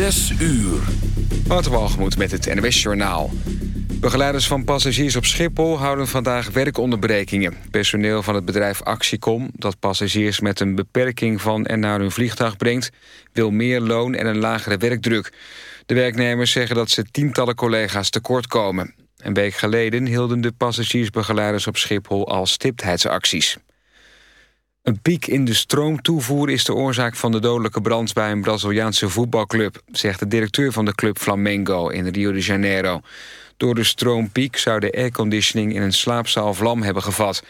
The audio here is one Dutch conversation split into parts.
Zes uur. Waterbalgemoed met het NWS Journaal. Begeleiders van passagiers op Schiphol houden vandaag werkonderbrekingen. Personeel van het bedrijf Actiecom, dat passagiers met een beperking van en naar hun vliegtuig brengt, wil meer loon en een lagere werkdruk. De werknemers zeggen dat ze tientallen collega's tekort komen. Een week geleden hielden de passagiersbegeleiders op Schiphol al stiptheidsacties. Een piek in de stroomtoevoer is de oorzaak van de dodelijke brand... bij een Braziliaanse voetbalclub, zegt de directeur van de club Flamengo in Rio de Janeiro. Door de stroompiek zou de airconditioning in een slaapzaal vlam hebben gevat.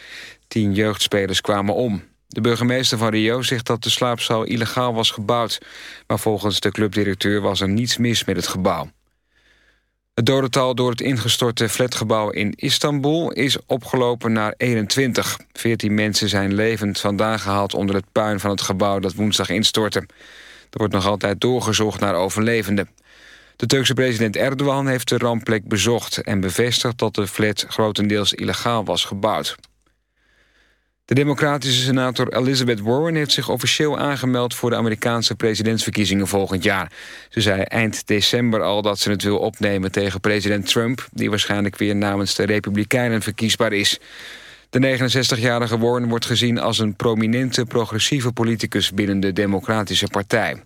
Tien jeugdspelers kwamen om. De burgemeester van Rio zegt dat de slaapzaal illegaal was gebouwd. Maar volgens de clubdirecteur was er niets mis met het gebouw. Het dodental door het ingestorte flatgebouw in Istanbul is opgelopen naar 21. 14 mensen zijn levend vandaag gehaald onder het puin van het gebouw dat woensdag instortte. Er wordt nog altijd doorgezocht naar overlevenden. De Turkse president Erdogan heeft de rampplek bezocht... en bevestigd dat de flat grotendeels illegaal was gebouwd. De democratische senator Elizabeth Warren heeft zich officieel aangemeld... voor de Amerikaanse presidentsverkiezingen volgend jaar. Ze zei eind december al dat ze het wil opnemen tegen president Trump... die waarschijnlijk weer namens de Republikeinen verkiesbaar is. De 69-jarige Warren wordt gezien als een prominente progressieve politicus... binnen de Democratische Partij.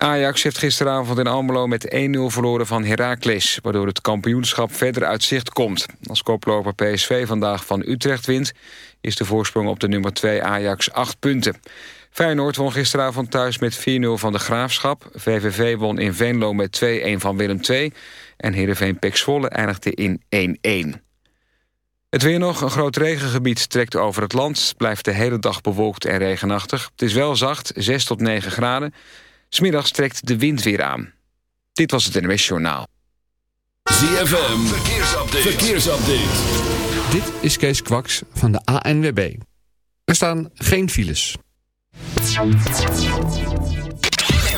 Ajax heeft gisteravond in Almelo met 1-0 verloren van Heracles... waardoor het kampioenschap verder uit zicht komt. Als koploper PSV vandaag van Utrecht wint... is de voorsprong op de nummer 2 Ajax 8 punten. Feyenoord won gisteravond thuis met 4-0 van de Graafschap. VVV won in Venlo met 2-1 van Willem II. En Heerenveen Pek eindigde in 1-1. Het weer nog, een groot regengebied trekt over het land. blijft de hele dag bewolkt en regenachtig. Het is wel zacht, 6 tot 9 graden... Smiddags trekt de wind weer aan. Dit was het NWS Journaal. ZFM, verkeersupdate. verkeersupdate. Dit is Kees Kwaks van de ANWB. Er staan geen files.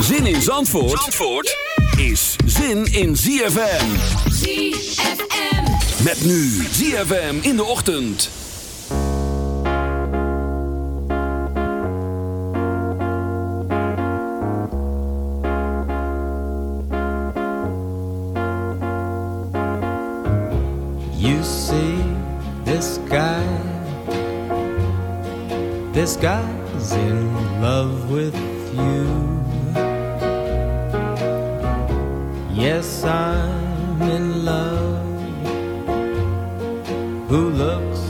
Zin in Zandvoort, Zandvoort is zin in ZFM. ZFM. Met nu ZFM in de ochtend. See this guy, this guy's in love with you. Yes, I'm in love. Who looks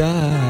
die.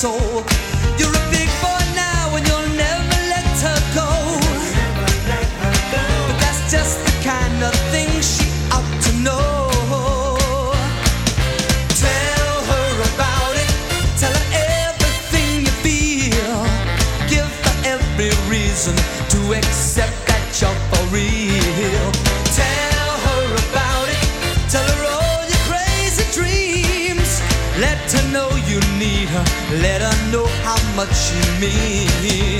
soul. much you mean.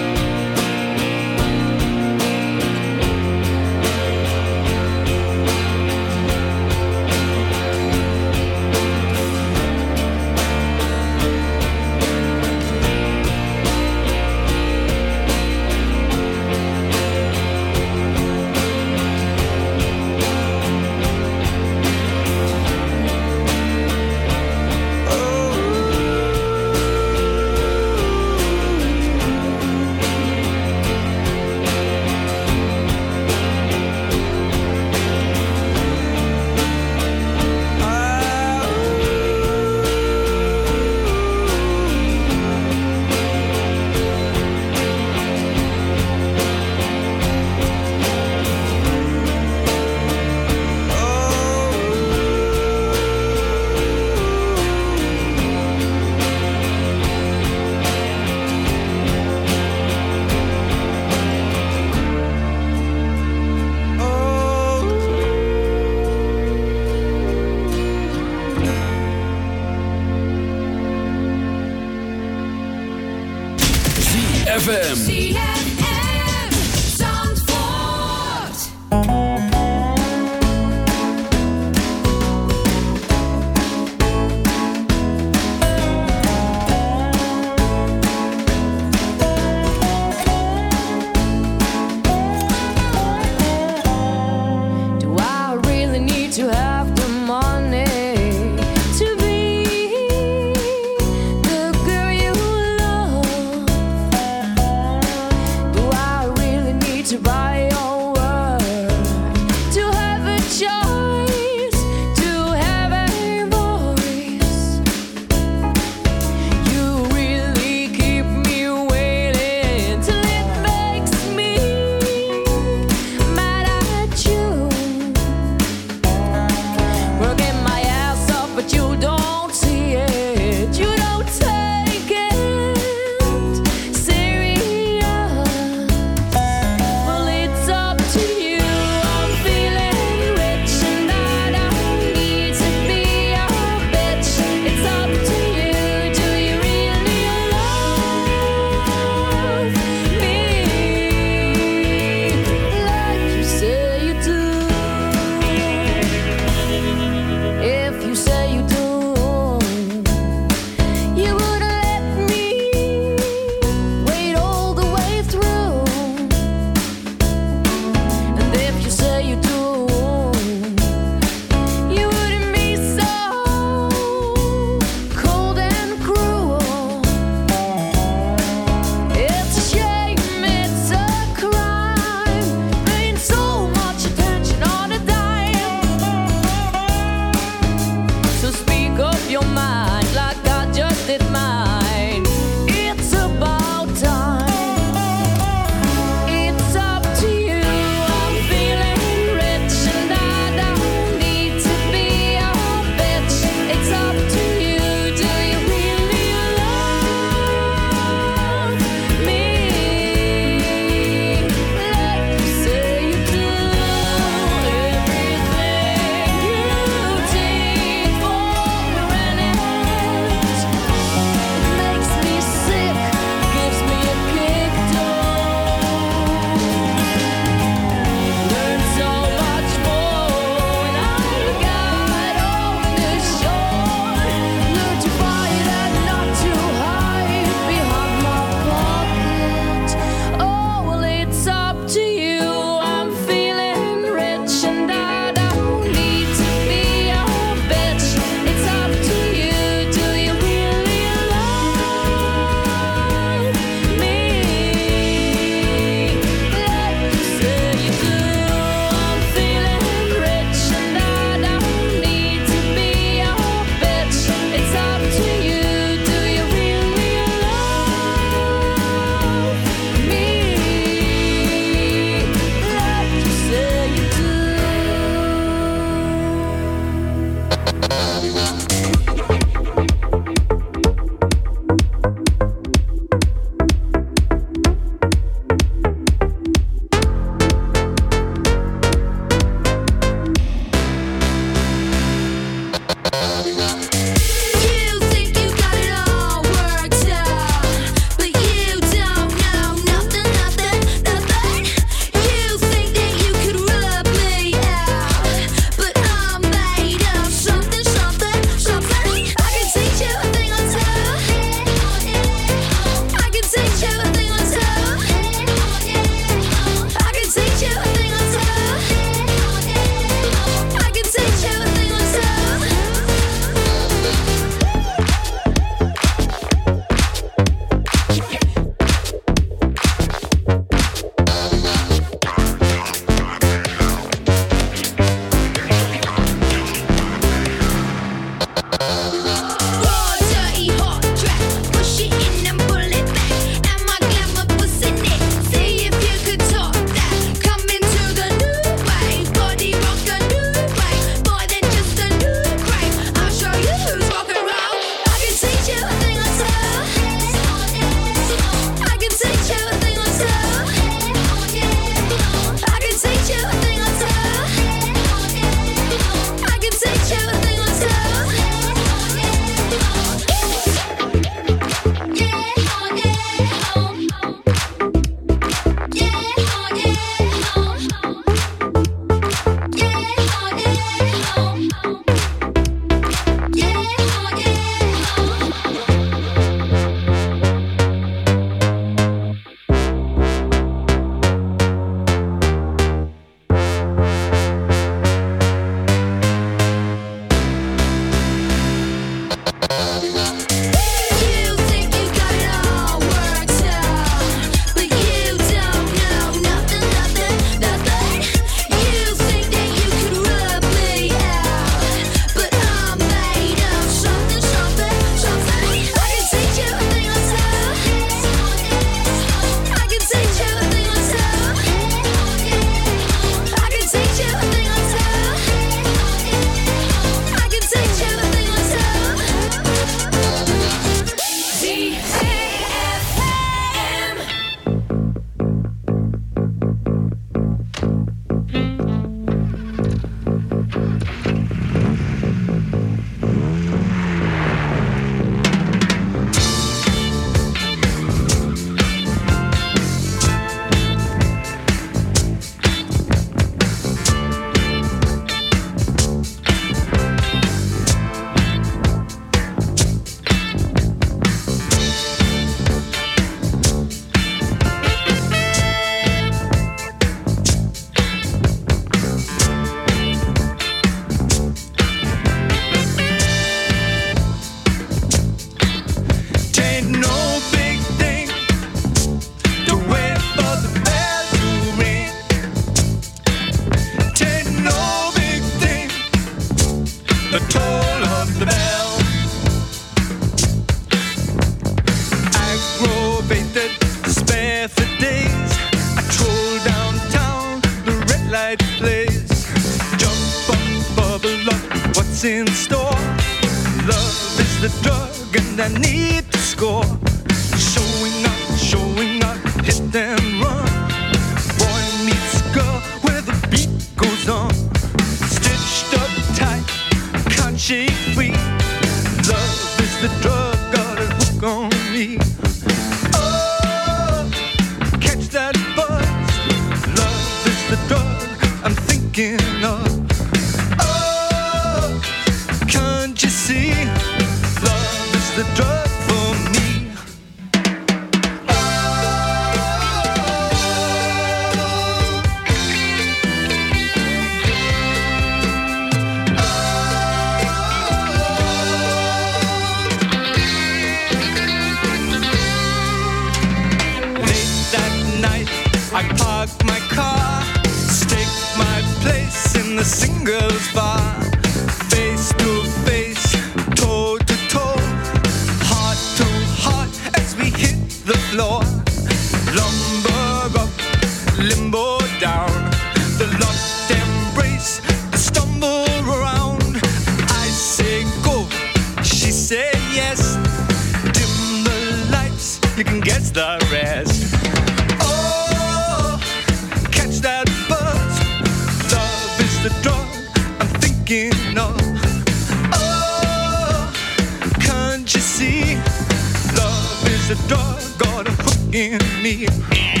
a doggone hook in me.